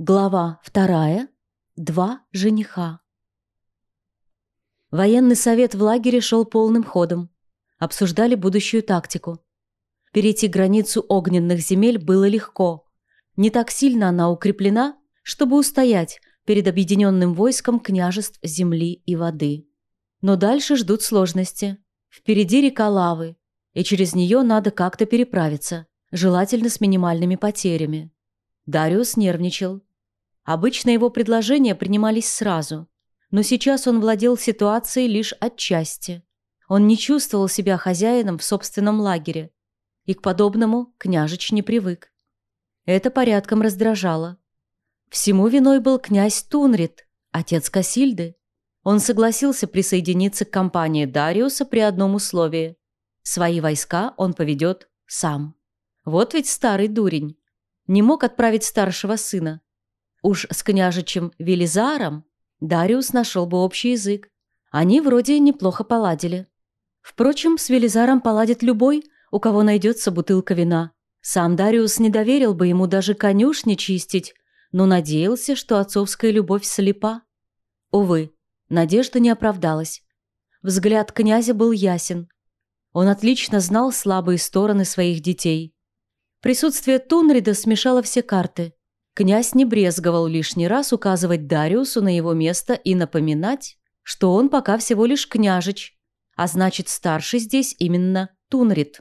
Глава вторая. Два жениха. Военный совет в лагере шел полным ходом. Обсуждали будущую тактику. Перейти границу огненных земель было легко. Не так сильно она укреплена, чтобы устоять перед объединенным войском княжеств земли и воды. Но дальше ждут сложности. Впереди река лавы, и через нее надо как-то переправиться, желательно с минимальными потерями. Дариус нервничал. Обычно его предложения принимались сразу, но сейчас он владел ситуацией лишь отчасти. Он не чувствовал себя хозяином в собственном лагере, и к подобному княжич не привык. Это порядком раздражало. Всему виной был князь Тунрит, отец Касильды. Он согласился присоединиться к компании Дариуса при одном условии. Свои войска он поведет сам. Вот ведь старый дурень. Не мог отправить старшего сына, Уж с княжичем Велизаром Дариус нашел бы общий язык. Они вроде неплохо поладили. Впрочем, с Велизаром поладит любой, у кого найдется бутылка вина. Сам Дариус не доверил бы ему даже конюшни чистить, но надеялся, что отцовская любовь слепа. Увы, надежда не оправдалась. Взгляд князя был ясен. Он отлично знал слабые стороны своих детей. Присутствие Тунрида смешало все карты. Князь не брезговал лишний раз указывать Дариусу на его место и напоминать, что он пока всего лишь княжич, а значит старший здесь именно Тунрит.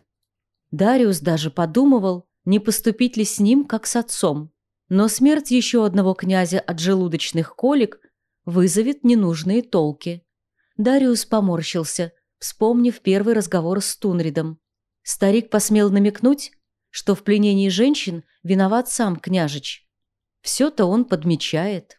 Дариус даже подумывал, не поступить ли с ним, как с отцом. Но смерть еще одного князя от желудочных колик вызовет ненужные толки. Дариус поморщился, вспомнив первый разговор с Тунридом. Старик посмел намекнуть, что в пленении женщин виноват сам княжич. Все-то он подмечает.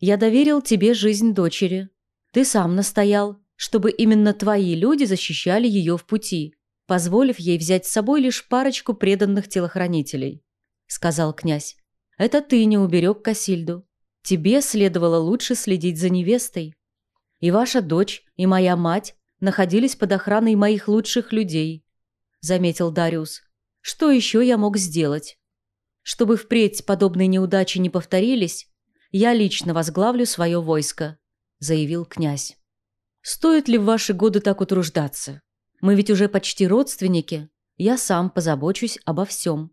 Я доверил тебе жизнь дочери. Ты сам настоял, чтобы именно твои люди защищали ее в пути, позволив ей взять с собой лишь парочку преданных телохранителей», — сказал князь. «Это ты не уберег Касильду. Тебе следовало лучше следить за невестой. И ваша дочь, и моя мать находились под охраной моих лучших людей», — заметил Дариус. «Что еще я мог сделать?» Чтобы впредь подобные неудачи не повторились, я лично возглавлю свое войско», – заявил князь. «Стоит ли в ваши годы так утруждаться? Мы ведь уже почти родственники. Я сам позабочусь обо всем».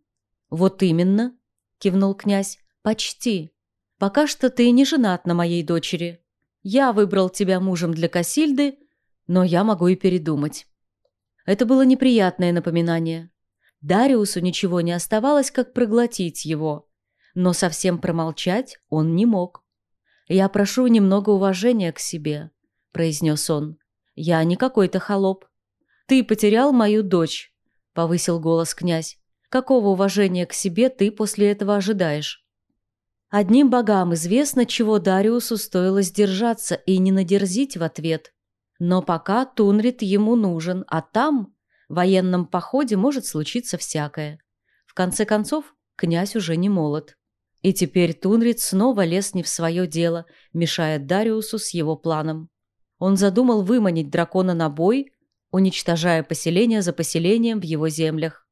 «Вот именно», – кивнул князь, – «почти. Пока что ты не женат на моей дочери. Я выбрал тебя мужем для Касильды, но я могу и передумать». Это было неприятное напоминание. Дариусу ничего не оставалось, как проглотить его. Но совсем промолчать он не мог. «Я прошу немного уважения к себе», – произнес он. «Я не какой-то холоп». «Ты потерял мою дочь», – повысил голос князь. «Какого уважения к себе ты после этого ожидаешь?» Одним богам известно, чего Дариусу стоило сдержаться и не надерзить в ответ. Но пока Тунрит ему нужен, а там в военном походе может случиться всякое. В конце концов, князь уже не молод. И теперь Тунрид снова лез не в свое дело, мешая Дариусу с его планом. Он задумал выманить дракона на бой, уничтожая поселение за поселением в его землях.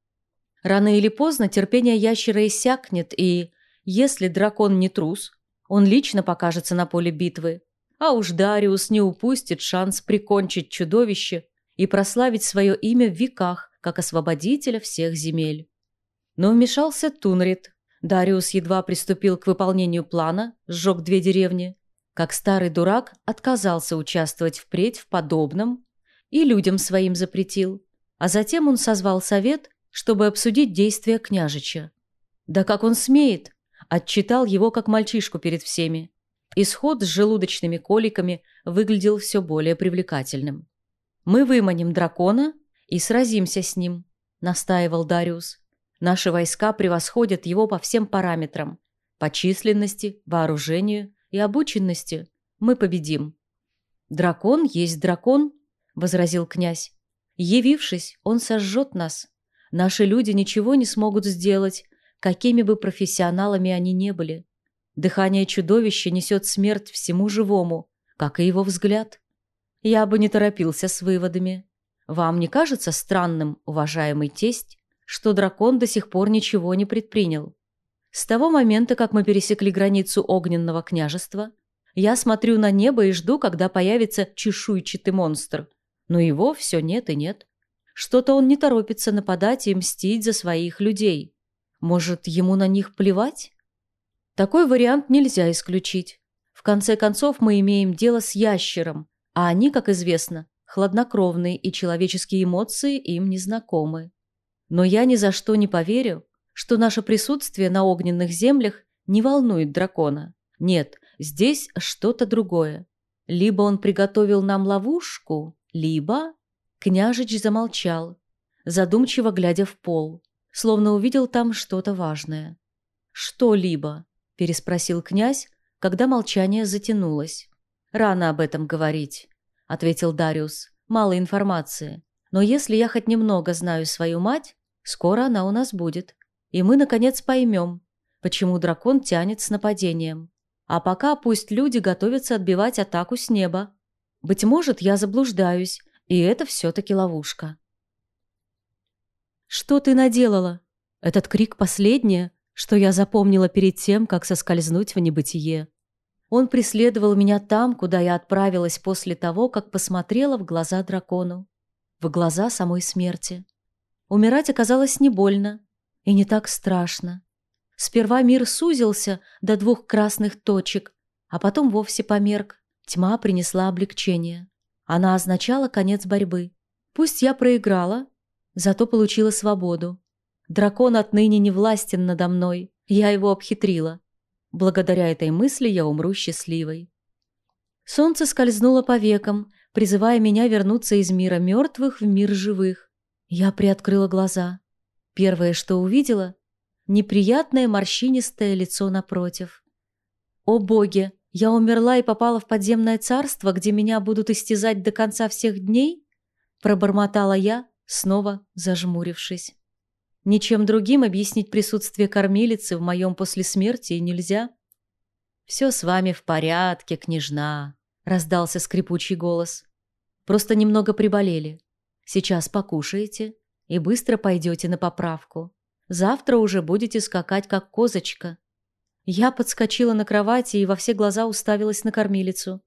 Рано или поздно терпение ящера иссякнет, и, если дракон не трус, он лично покажется на поле битвы. А уж Дариус не упустит шанс прикончить чудовище и прославить свое имя в веках, как освободителя всех земель. Но вмешался Тунрит. Дариус едва приступил к выполнению плана, сжег две деревни. Как старый дурак отказался участвовать впредь в подобном и людям своим запретил. А затем он созвал совет, чтобы обсудить действия княжича. Да как он смеет! Отчитал его как мальчишку перед всеми. Исход с желудочными коликами выглядел все более привлекательным. «Мы выманим дракона и сразимся с ним», – настаивал Дариус. «Наши войска превосходят его по всем параметрам. По численности, вооружению и обученности. Мы победим». «Дракон есть дракон», – возразил князь. «Явившись, он сожжет нас. Наши люди ничего не смогут сделать, какими бы профессионалами они не были. Дыхание чудовища несет смерть всему живому, как и его взгляд. Я бы не торопился с выводами. Вам не кажется странным, уважаемый тесть, что дракон до сих пор ничего не предпринял? С того момента, как мы пересекли границу огненного княжества, я смотрю на небо и жду, когда появится чешуйчатый монстр. Но его все нет и нет. Что-то он не торопится нападать и мстить за своих людей. Может, ему на них плевать? Такой вариант нельзя исключить. В конце концов, мы имеем дело с ящером, а они, как известно, хладнокровные и человеческие эмоции им не знакомы. Но я ни за что не поверю, что наше присутствие на огненных землях не волнует дракона. Нет, здесь что-то другое. Либо он приготовил нам ловушку, либо... Княжич замолчал, задумчиво глядя в пол, словно увидел там что-то важное. «Что-либо?» – переспросил князь, когда молчание затянулось. «Рано об этом говорить», – ответил Дариус. «Мало информации. Но если я хоть немного знаю свою мать, скоро она у нас будет. И мы, наконец, поймем, почему дракон тянет с нападением. А пока пусть люди готовятся отбивать атаку с неба. Быть может, я заблуждаюсь, и это все-таки ловушка. «Что ты наделала?» Этот крик последнее, что я запомнила перед тем, как соскользнуть в небытие. Он преследовал меня там, куда я отправилась после того, как посмотрела в глаза дракону. В глаза самой смерти. Умирать оказалось не больно и не так страшно. Сперва мир сузился до двух красных точек, а потом вовсе померк. Тьма принесла облегчение. Она означала конец борьбы. Пусть я проиграла, зато получила свободу. Дракон отныне не властен надо мной, я его обхитрила. Благодаря этой мысли я умру счастливой. Солнце скользнуло по векам, призывая меня вернуться из мира мертвых в мир живых. Я приоткрыла глаза. Первое, что увидела — неприятное морщинистое лицо напротив. О боги! Я умерла и попала в подземное царство, где меня будут истязать до конца всех дней? Пробормотала я, снова зажмурившись. Ничем другим объяснить присутствие кормилицы в моем после смерти нельзя. «Все с вами в порядке, княжна», — раздался скрипучий голос. «Просто немного приболели. Сейчас покушаете и быстро пойдете на поправку. Завтра уже будете скакать, как козочка. Я подскочила на кровати и во все глаза уставилась на кормилицу.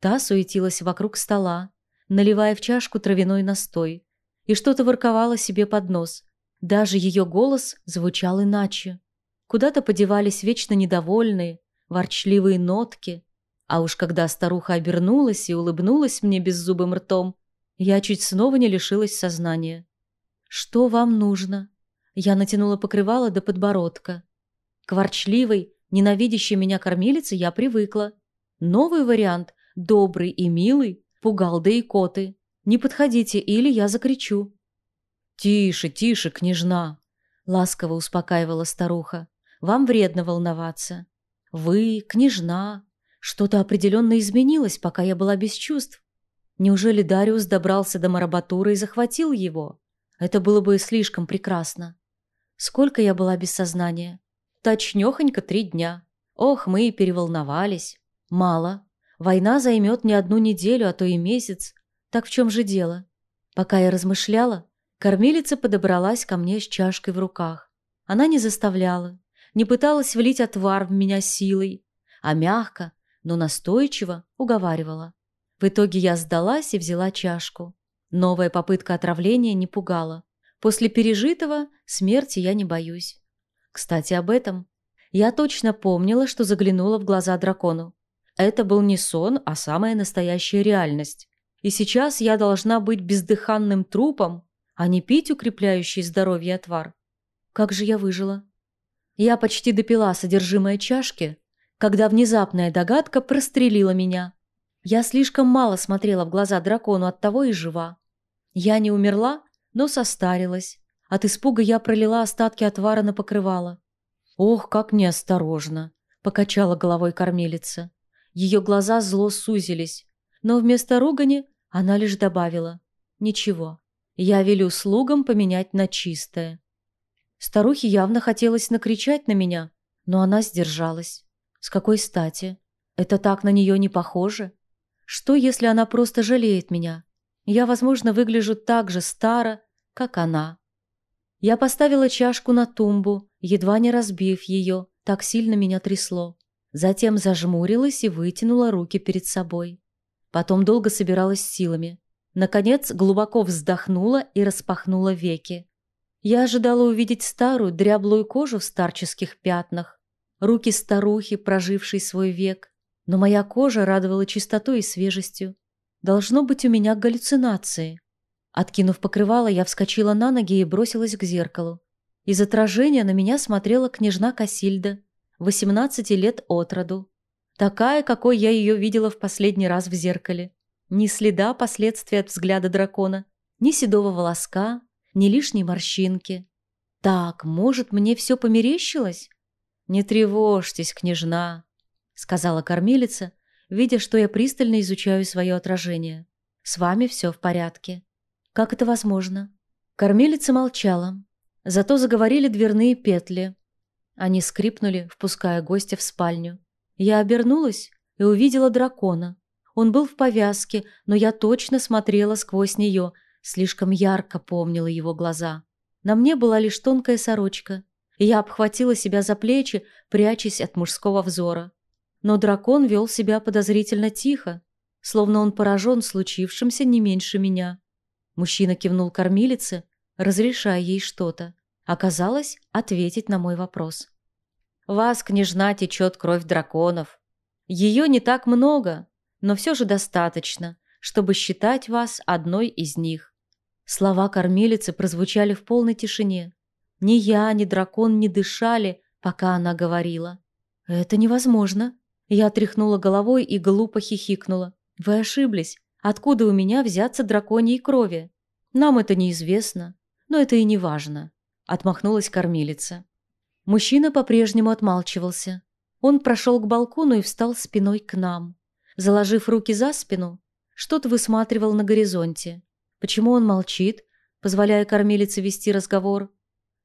Та суетилась вокруг стола, наливая в чашку травяной настой, и что-то ворковала себе под нос. Даже ее голос звучал иначе. Куда-то подевались вечно недовольные, ворчливые нотки. А уж когда старуха обернулась и улыбнулась мне беззубым ртом, я чуть снова не лишилась сознания. «Что вам нужно?» Я натянула покрывало до подбородка. К ворчливой, Ненавидящей меня кормилице я привыкла. Новый вариант, добрый и милый, пугал да и коты. Не подходите, или я закричу. «Тише, тише, княжна!» — ласково успокаивала старуха. «Вам вредно волноваться. Вы, княжна, что-то определенно изменилось, пока я была без чувств. Неужели Дариус добрался до Марабатура и захватил его? Это было бы слишком прекрасно. Сколько я была без сознания? Точнёхонько три дня. Ох, мы и переволновались. Мало. Война займет не одну неделю, а то и месяц. Так в чем же дело? Пока я размышляла, кормилица подобралась ко мне с чашкой в руках. Она не заставляла, не пыталась влить отвар в меня силой, а мягко, но настойчиво уговаривала. В итоге я сдалась и взяла чашку. Новая попытка отравления не пугала. После пережитого смерти я не боюсь. Кстати, об этом. Я точно помнила, что заглянула в глаза дракону. Это был не сон, а самая настоящая реальность. И сейчас я должна быть бездыханным трупом, а не пить укрепляющий здоровье отвар. Как же я выжила? Я почти допила содержимое чашки, когда внезапная догадка прострелила меня. Я слишком мало смотрела в глаза дракону, от того и жива. Я не умерла, но состарилась, от испуга я пролила остатки отвара на покрывало. «Ох, как неосторожно!» — покачала головой кормилица. Ее глаза зло сузились, но вместо ругани она лишь добавила. «Ничего, я велю слугам поменять на чистое». Старухе явно хотелось накричать на меня, но она сдержалась. С какой стати? Это так на нее не похоже? Что, если она просто жалеет меня? Я, возможно, выгляжу так же старо, как она. Я поставила чашку на тумбу едва не разбив ее, так сильно меня трясло. Затем зажмурилась и вытянула руки перед собой. Потом долго собиралась силами. Наконец глубоко вздохнула и распахнула веки. Я ожидала увидеть старую, дряблую кожу в старческих пятнах, руки старухи, прожившей свой век. Но моя кожа радовала чистотой и свежестью. Должно быть у меня галлюцинации. Откинув покрывало, я вскочила на ноги и бросилась к зеркалу. Из отражения на меня смотрела княжна Касильда, 18 лет от роду. Такая, какой я ее видела в последний раз в зеркале. Ни следа последствий от взгляда дракона, ни седого волоска, ни лишней морщинки. Так, может, мне все померещилось? Не тревожьтесь, княжна, сказала кормилица, видя, что я пристально изучаю свое отражение. С вами все в порядке. Как это возможно? Кормилица молчала. Зато заговорили дверные петли. Они скрипнули, впуская гостя в спальню. Я обернулась и увидела дракона. Он был в повязке, но я точно смотрела сквозь нее, слишком ярко помнила его глаза. На мне была лишь тонкая сорочка, я обхватила себя за плечи, прячась от мужского взора. Но дракон вел себя подозрительно тихо, словно он поражен случившимся не меньше меня. Мужчина кивнул кормилице, разрешая ей что-то. Оказалось, ответить на мой вопрос. «Вас, княжна, течет кровь драконов. Ее не так много, но все же достаточно, чтобы считать вас одной из них». Слова кормилицы прозвучали в полной тишине. Ни я, ни дракон не дышали, пока она говорила. «Это невозможно», я тряхнула головой и глупо хихикнула. «Вы ошиблись. Откуда у меня взяться драконьей крови? Нам это неизвестно, но это и не важно», — отмахнулась кормилица. Мужчина по-прежнему отмалчивался. Он прошел к балкону и встал спиной к нам. Заложив руки за спину, что-то высматривал на горизонте. Почему он молчит, позволяя кормилице вести разговор?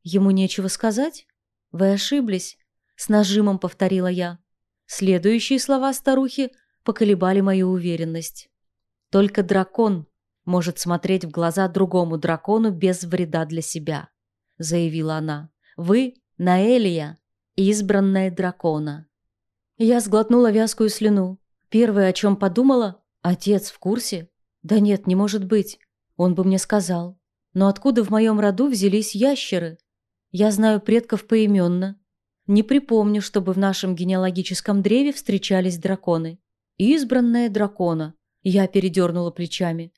Ему нечего сказать? Вы ошиблись, с нажимом повторила я. Следующие слова старухи поколебали мою уверенность. Только дракон может смотреть в глаза другому дракону без вреда для себя, заявила она. Вы, Наэлия, избранная дракона. Я сглотнула вязкую слюну. Первое, о чем подумала, отец в курсе? Да нет, не может быть. Он бы мне сказал. Но откуда в моем роду взялись ящеры? Я знаю предков поименно, не припомню, чтобы в нашем генеалогическом древе встречались драконы. Избранная дракона. Я передернула плечами.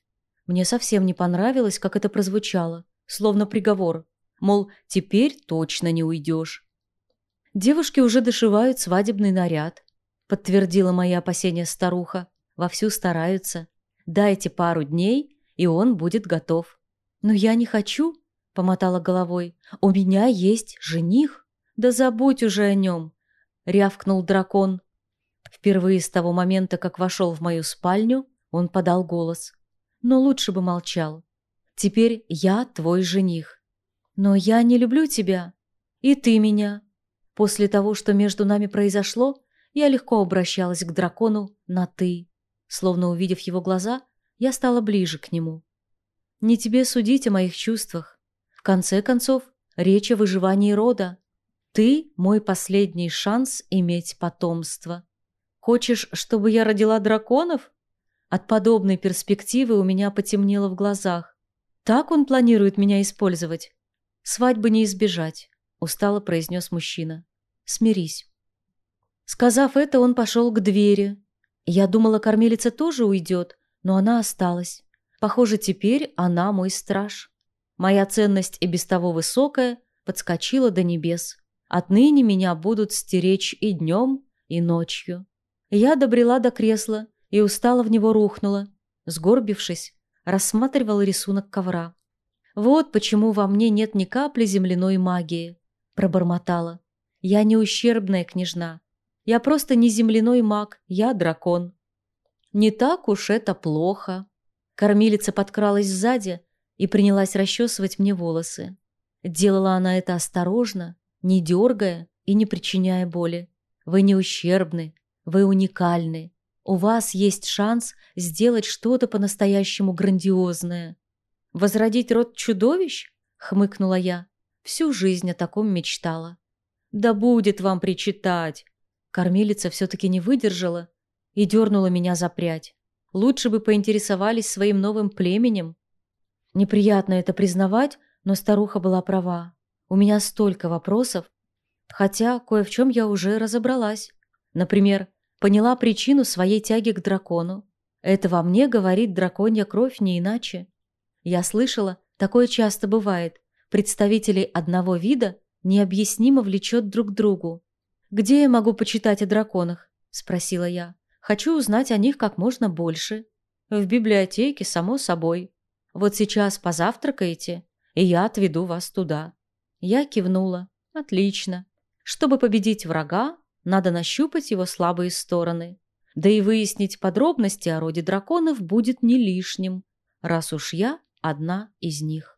Мне совсем не понравилось, как это прозвучало. Словно приговор. Мол, теперь точно не уйдешь. Девушки уже дошивают свадебный наряд. Подтвердила мои опасения старуха. Вовсю стараются. Дайте пару дней, и он будет готов. Но я не хочу, помотала головой. У меня есть жених. «Да забудь уже о нем!» — рявкнул дракон. Впервые с того момента, как вошел в мою спальню, он подал голос. Но лучше бы молчал. «Теперь я твой жених. Но я не люблю тебя. И ты меня. После того, что между нами произошло, я легко обращалась к дракону на «ты». Словно увидев его глаза, я стала ближе к нему. Не тебе судить о моих чувствах. В конце концов, речь о выживании рода. Ты – мой последний шанс иметь потомство. Хочешь, чтобы я родила драконов? От подобной перспективы у меня потемнело в глазах. Так он планирует меня использовать? Свадьбы не избежать, устало произнес мужчина. Смирись. Сказав это, он пошел к двери. Я думала, кормилица тоже уйдет, но она осталась. Похоже, теперь она мой страж. Моя ценность и без того высокая подскочила до небес. Отныне меня будут стеречь и днем, и ночью. Я добрела до кресла и устало в него рухнула. Сгорбившись, рассматривала рисунок ковра. «Вот почему во мне нет ни капли земляной магии», — пробормотала. «Я не ущербная княжна. Я просто не земляной маг, я дракон». «Не так уж это плохо». Кормилица подкралась сзади и принялась расчесывать мне волосы. Делала она это осторожно, не дергая и не причиняя боли. Вы не ущербны, вы уникальны. У вас есть шанс сделать что-то по-настоящему грандиозное. «Возродить род чудовищ?» — хмыкнула я. Всю жизнь о таком мечтала. Да будет вам причитать. Кормилица все-таки не выдержала и дернула меня за прядь. Лучше бы поинтересовались своим новым племенем. Неприятно это признавать, но старуха была права. У меня столько вопросов. Хотя кое в чем я уже разобралась. Например, поняла причину своей тяги к дракону. Это во мне говорит драконья кровь не иначе. Я слышала, такое часто бывает. Представителей одного вида необъяснимо влечет друг к другу. «Где я могу почитать о драконах?» – спросила я. «Хочу узнать о них как можно больше». «В библиотеке, само собой. Вот сейчас позавтракаете, и я отведу вас туда». Я кивнула. «Отлично. Чтобы победить врага, надо нащупать его слабые стороны. Да и выяснить подробности о роде драконов будет не лишним, раз уж я одна из них».